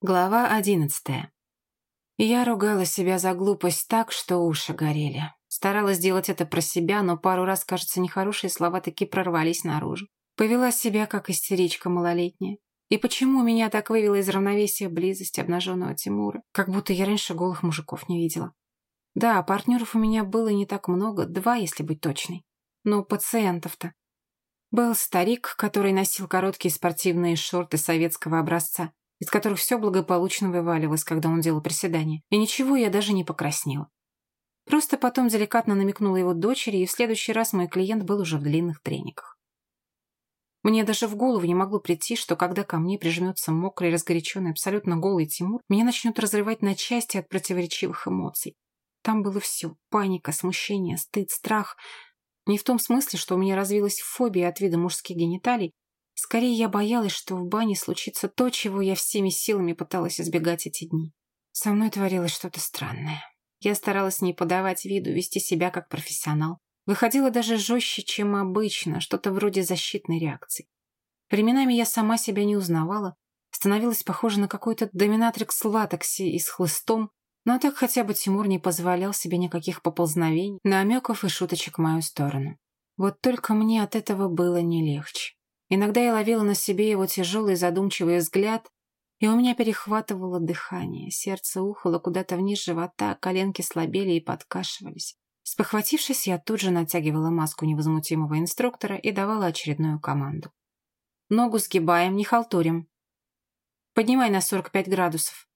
Глава одиннадцатая. Я ругала себя за глупость так, что уши горели. Старалась сделать это про себя, но пару раз, кажется, нехорошие слова таки прорвались наружу. Повела себя, как истеричка малолетняя. И почему меня так вывела из равновесия близость обнаженного Тимура? Как будто я раньше голых мужиков не видела. Да, партнеров у меня было не так много, два, если быть точной. Но пациентов-то. Был старик, который носил короткие спортивные шорты советского образца из которых все благополучно вываливалось, когда он делал приседания. И ничего, я даже не покраснела. Просто потом деликатно намекнула его дочери, и в следующий раз мой клиент был уже в длинных трениках. Мне даже в голову не могло прийти, что когда ко мне прижмется мокрый, разгоряченный, абсолютно голый Тимур, меня начнет разрывать на части от противоречивых эмоций. Там было все – паника, смущение, стыд, страх. Не в том смысле, что у меня развилась фобия от вида мужских гениталий, Скорее, я боялась, что в бане случится то, чего я всеми силами пыталась избегать эти дни. Со мной творилось что-то странное. Я старалась не подавать виду, вести себя как профессионал. Выходила даже жестче, чем обычно, что-то вроде защитной реакции. Временами я сама себя не узнавала, становилась похожа на какой-то доминатрикс латексе и с хлыстом, но так хотя бы Тимур не позволял себе никаких поползновений, намеков и шуточек в мою сторону. Вот только мне от этого было не легче. Иногда я ловила на себе его тяжелый задумчивый взгляд, и у меня перехватывало дыхание, сердце ухало куда-то вниз живота, коленки слабели и подкашивались. Спохватившись, я тут же натягивала маску невозмутимого инструктора и давала очередную команду. «Ногу сгибаем, не халтурим. Поднимай на 45 градусов».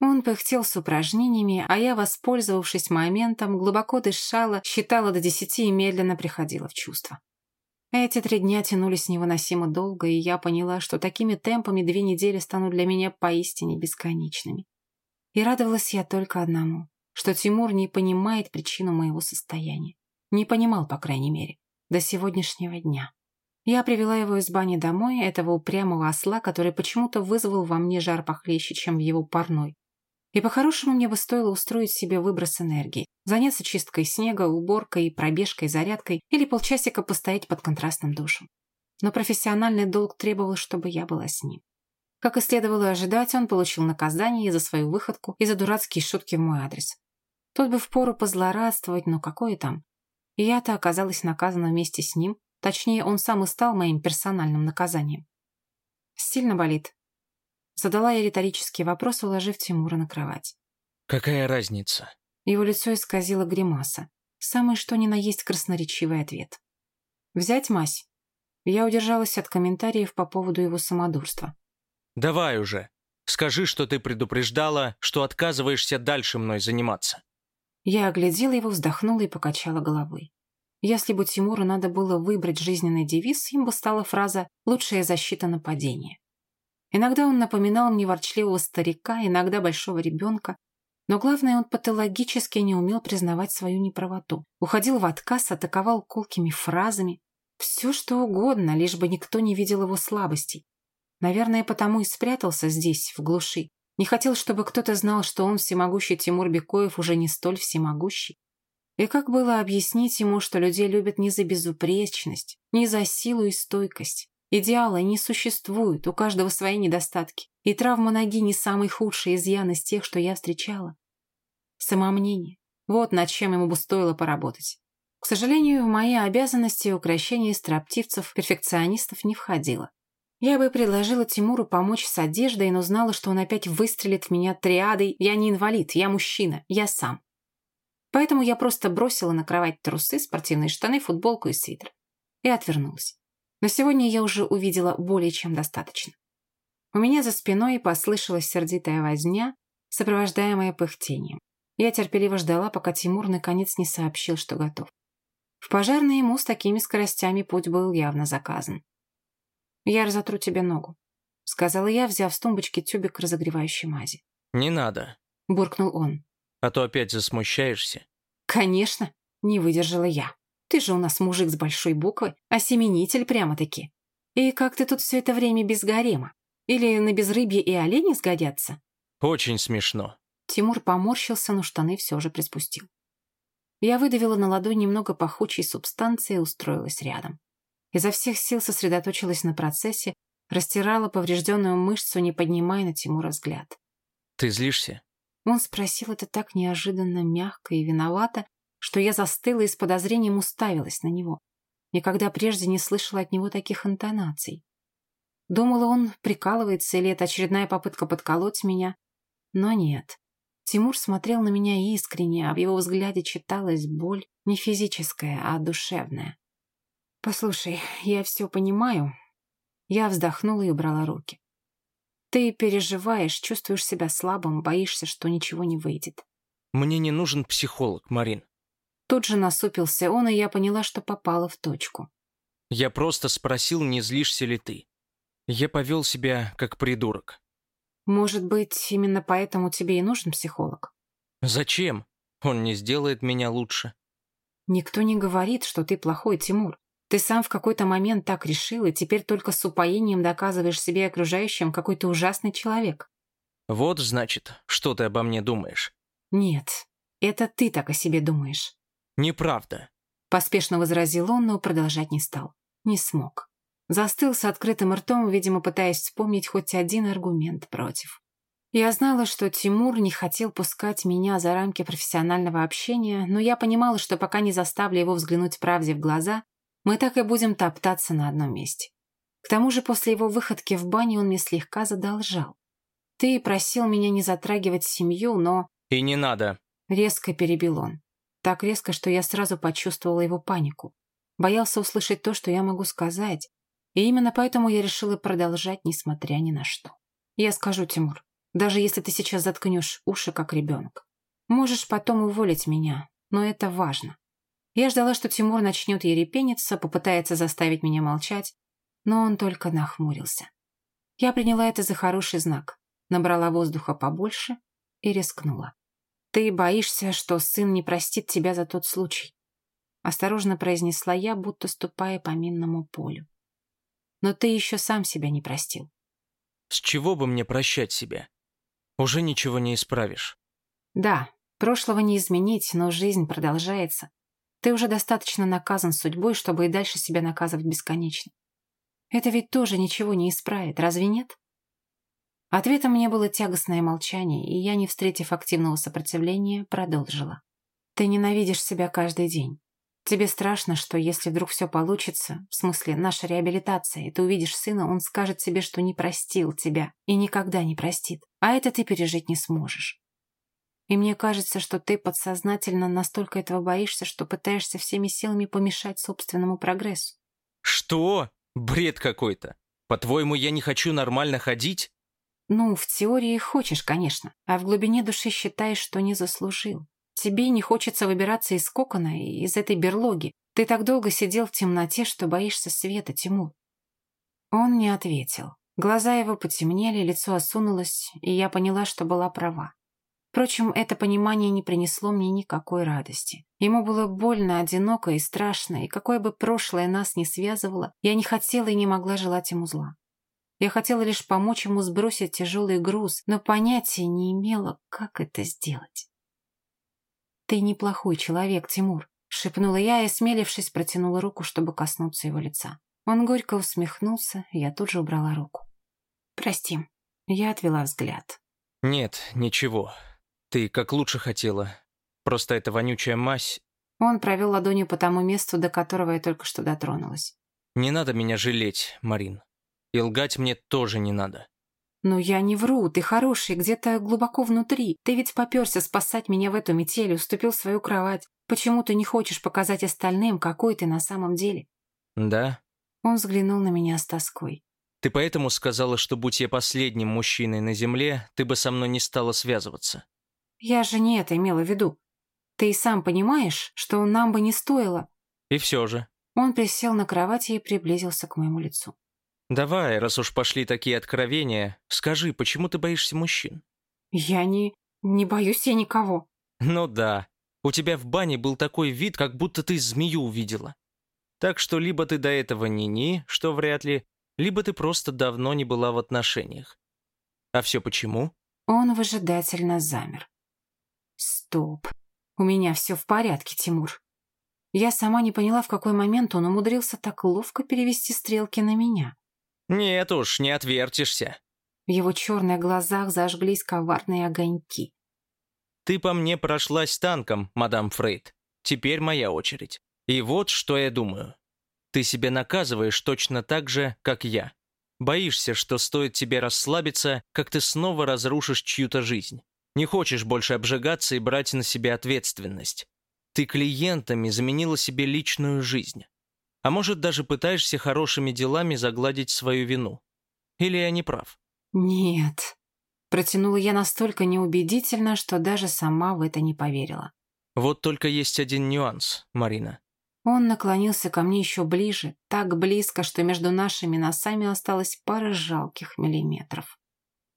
Он пыхтел с упражнениями, а я, воспользовавшись моментом, глубоко дышала, считала до десяти и медленно приходила в чувство. Эти три дня тянулись невыносимо долго, и я поняла, что такими темпами две недели станут для меня поистине бесконечными. И радовалась я только одному, что Тимур не понимает причину моего состояния. Не понимал, по крайней мере, до сегодняшнего дня. Я привела его из бани домой, этого упрямого осла, который почему-то вызвал во мне жар похлеще, чем в его парной. И по-хорошему мне бы стоило устроить себе выброс энергии, заняться чисткой снега, уборкой, пробежкой, зарядкой или полчасика постоять под контрастным душем. Но профессиональный долг требовал, чтобы я была с ним. Как и следовало ожидать, он получил наказание за свою выходку и за дурацкие шутки в мой адрес. Тут бы впору позлорадствовать, но какое там. И я-то оказалась наказана вместе с ним, точнее, он сам и стал моим персональным наказанием. Сильно болит, Задала я риторический вопрос, уложив Тимура на кровать. «Какая разница?» Его лицо исказило гримаса. Самый что ни на есть красноречивый ответ. «Взять мазь?» Я удержалась от комментариев по поводу его самодурства. «Давай уже. Скажи, что ты предупреждала, что отказываешься дальше мной заниматься». Я оглядела его, вздохнула и покачала головой. Если бы Тимуру надо было выбрать жизненный девиз, им бы стала фраза «лучшая защита нападения». Иногда он напоминал мне ворчливого старика, иногда большого ребенка, но главное, он патологически не умел признавать свою неправоту. Уходил в отказ, атаковал колкими фразами. Все что угодно, лишь бы никто не видел его слабостей. Наверное, потому и спрятался здесь, в глуши. Не хотел, чтобы кто-то знал, что он, всемогущий Тимур Бекоев, уже не столь всемогущий. И как было объяснить ему, что людей любят не за безупречность, не за силу и стойкость, Идеала не существует, у каждого свои недостатки. И травма ноги не самый худший изъян из тех, что я встречала. Самомнение. Вот над чем ему бы стоило поработать. К сожалению, в мои обязанности украшение строптивцев, перфекционистов не входило. Я бы предложила Тимуру помочь с одеждой, но знала, что он опять выстрелит в меня триадой «Я не инвалид, я мужчина, я сам». Поэтому я просто бросила на кровать трусы, спортивные штаны, футболку и свитер. И отвернулась. На сегодня я уже увидела более чем достаточно. У меня за спиной послышалась сердитая возня, сопровождаемая пыхтением. Я терпеливо ждала, пока Тимур наконец не сообщил, что готов. В пожарный ему с такими скоростями путь был явно заказан. «Я разотру тебе ногу», — сказала я, взяв с тумбочки тюбик разогревающей мази. «Не надо», — буркнул он. «А то опять засмущаешься». «Конечно», — не выдержала я. Ты же у нас мужик с большой буквы, осеменитель прямо-таки. И как ты тут все это время без гарема? Или на безрыбье и олени сгодятся?» «Очень смешно». Тимур поморщился, но штаны все же приспустил. Я выдавила на ладонь немного пахучей субстанции и устроилась рядом. Изо всех сил сосредоточилась на процессе, Растирала поврежденную мышцу, не поднимая на Тимура взгляд. «Ты злишься?» Он спросил это так неожиданно, мягко и виновато, что я застыла и с подозрением уставилась на него. Никогда прежде не слышала от него таких интонаций. Думала, он прикалывается или это очередная попытка подколоть меня. Но нет. Тимур смотрел на меня искренне, а в его взгляде читалась боль не физическая, а душевная. «Послушай, я все понимаю». Я вздохнула и убрала руки. «Ты переживаешь, чувствуешь себя слабым, боишься, что ничего не выйдет». «Мне не нужен психолог, Марин». Тут же насупился он, и я поняла, что попала в точку. «Я просто спросил, не злишься ли ты. Я повел себя как придурок». «Может быть, именно поэтому тебе и нужен психолог?» «Зачем? Он не сделает меня лучше». «Никто не говорит, что ты плохой, Тимур. Ты сам в какой-то момент так решил, и теперь только с упоением доказываешь себе и окружающим, какой ты ужасный человек». «Вот, значит, что ты обо мне думаешь?» «Нет, это ты так о себе думаешь». «Неправда», — поспешно возразил он, но продолжать не стал. Не смог. Застыл с открытым ртом, видимо, пытаясь вспомнить хоть один аргумент против. Я знала, что Тимур не хотел пускать меня за рамки профессионального общения, но я понимала, что пока не заставлю его взглянуть правде в глаза, мы так и будем топтаться на одном месте. К тому же после его выходки в бане он мне слегка задолжал. Ты просил меня не затрагивать семью, но... «И не надо», — резко перебил он. Так резко, что я сразу почувствовала его панику. Боялся услышать то, что я могу сказать, и именно поэтому я решила продолжать, несмотря ни на что. Я скажу, Тимур, даже если ты сейчас заткнешь уши, как ребенок. Можешь потом уволить меня, но это важно. Я ждала, что Тимур начнет ерепениться, попытается заставить меня молчать, но он только нахмурился. Я приняла это за хороший знак, набрала воздуха побольше и рискнула. «Ты боишься, что сын не простит тебя за тот случай?» Осторожно произнесла я, будто ступая по минному полю но ты еще сам себя не простил. С чего бы мне прощать себя? Уже ничего не исправишь. Да, прошлого не изменить, но жизнь продолжается. Ты уже достаточно наказан судьбой, чтобы и дальше себя наказывать бесконечно. Это ведь тоже ничего не исправит, разве нет? Ответом мне было тягостное молчание, и я, не встретив активного сопротивления, продолжила. Ты ненавидишь себя каждый день. Тебе страшно, что если вдруг все получится, в смысле наша реабилитация, и ты увидишь сына, он скажет себе, что не простил тебя и никогда не простит, а это ты пережить не сможешь. И мне кажется, что ты подсознательно настолько этого боишься, что пытаешься всеми силами помешать собственному прогрессу. Что? Бред какой-то. По-твоему, я не хочу нормально ходить? Ну, в теории хочешь, конечно, а в глубине души считаешь, что не заслужил. Тебе не хочется выбираться из кокона, из этой берлоги. Ты так долго сидел в темноте, что боишься света, Тимур. Он не ответил. Глаза его потемнели, лицо осунулось, и я поняла, что была права. Впрочем, это понимание не принесло мне никакой радости. Ему было больно, одиноко и страшно, и какое бы прошлое нас не связывало, я не хотела и не могла желать ему зла. Я хотела лишь помочь ему сбросить тяжелый груз, но понятия не имела, как это сделать. «Ты неплохой человек, Тимур», — шепнула я и, осмелившись, протянула руку, чтобы коснуться его лица. Он горько усмехнулся, и я тут же убрала руку. «Прости». Я отвела взгляд. «Нет, ничего. Ты как лучше хотела. Просто эта вонючая мазь...» Он провел ладонью по тому месту, до которого я только что дотронулась. «Не надо меня жалеть, Марин. И лгать мне тоже не надо. «Но я не вру, ты хороший, где-то глубоко внутри. Ты ведь поперся спасать меня в эту метель, уступил свою кровать. Почему ты не хочешь показать остальным, какой ты на самом деле?» «Да?» Он взглянул на меня с тоской. «Ты поэтому сказала, что будь я последним мужчиной на земле, ты бы со мной не стала связываться?» «Я же не это имела в виду. Ты и сам понимаешь, что нам бы не стоило...» «И все же...» Он присел на кровати и приблизился к моему лицу. «Давай, раз уж пошли такие откровения, скажи, почему ты боишься мужчин?» «Я не... не боюсь я никого». «Ну да. У тебя в бане был такой вид, как будто ты змею увидела. Так что либо ты до этого ни-ни, что вряд ли, либо ты просто давно не была в отношениях. А все почему?» Он выжидательно замер. «Стоп. У меня все в порядке, Тимур». Я сама не поняла, в какой момент он умудрился так ловко перевести стрелки на меня. Нет уж, не отвертишься. В его черных глазах зажглись коварные огоньки. Ты по мне прошлась танком, мадам Фрейд. Теперь моя очередь. И вот что я думаю. Ты себя наказываешь точно так же, как я. Боишься, что стоит тебе расслабиться, как ты снова разрушишь чью-то жизнь. Не хочешь больше обжигаться и брать на себя ответственность. Ты клиентами заменила себе личную жизнь. А может, даже пытаешься хорошими делами загладить свою вину. Или я не прав? «Нет», — протянула я настолько неубедительно, что даже сама в это не поверила. Вот только есть один нюанс, Марина. Он наклонился ко мне еще ближе, так близко, что между нашими носами осталось пара жалких миллиметров.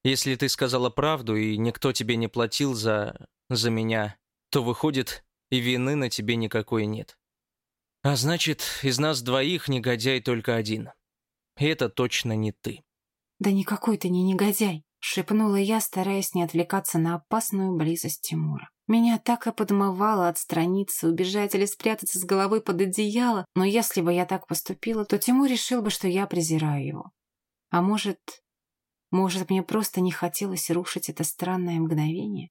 Если ты сказала правду, и никто тебе не платил за... за меня, то выходит, и вины на тебе никакой нет. А значит, из нас двоих негодяй только один. И это точно не ты. «Да никакой ты не негодяй», — шепнула я, стараясь не отвлекаться на опасную близость Тимура. Меня так и подмывало отстраниться, убежать или спрятаться с головой под одеяло, но если бы я так поступила, то Тимур решил бы, что я презираю его. А может, может, мне просто не хотелось рушить это странное мгновение?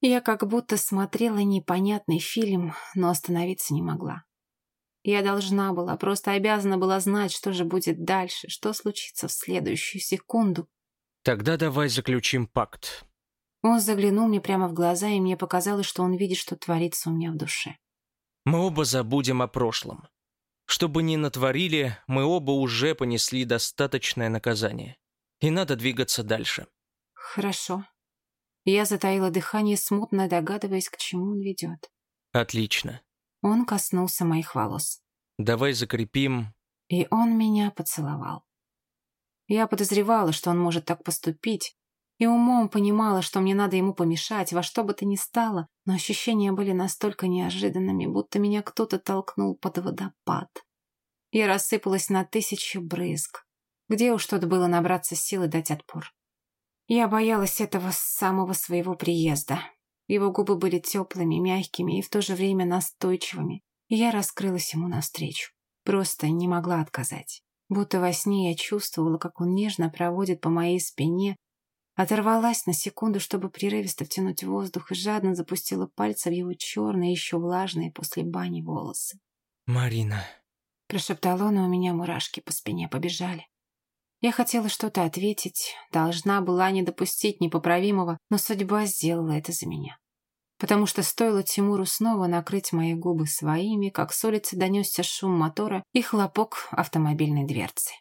Я как будто смотрела непонятный фильм, но остановиться не могла. Я должна была, просто обязана была знать, что же будет дальше, что случится в следующую секунду. Тогда давай заключим пакт. Он заглянул мне прямо в глаза, и мне показалось, что он видит, что творится у меня в душе. Мы оба забудем о прошлом. Что бы ни натворили, мы оба уже понесли достаточное наказание. И надо двигаться дальше. Хорошо. Я затаила дыхание, смутно догадываясь, к чему он ведет. Отлично. Он коснулся моих волос. Давай закрепим... И он меня поцеловал. Я подозревала, что он может так поступить, и умом понимала, что мне надо ему помешать, во что бы то ни стало, но ощущения были настолько неожиданными, будто меня кто-то толкнул под водопад. Я рассыпалась на тысячи брызг. Где уж тут было набраться сил и дать отпор? Я боялась этого с самого своего приезда. Его губы были теплыми, мягкими и в то же время настойчивыми, и я раскрылась ему навстречу. Просто не могла отказать. Будто во сне я чувствовала, как он нежно проводит по моей спине, оторвалась на секунду, чтобы прерывисто втянуть воздух, и жадно запустила пальцы в его черные, еще влажные после бани волосы. «Марина», — прошептал он, и у меня мурашки по спине побежали. Я хотела что-то ответить, должна была не допустить непоправимого, но судьба сделала это за меня. Потому что стоило Тимуру снова накрыть мои губы своими, как с улицы донесся шум мотора и хлопок автомобильной дверцы.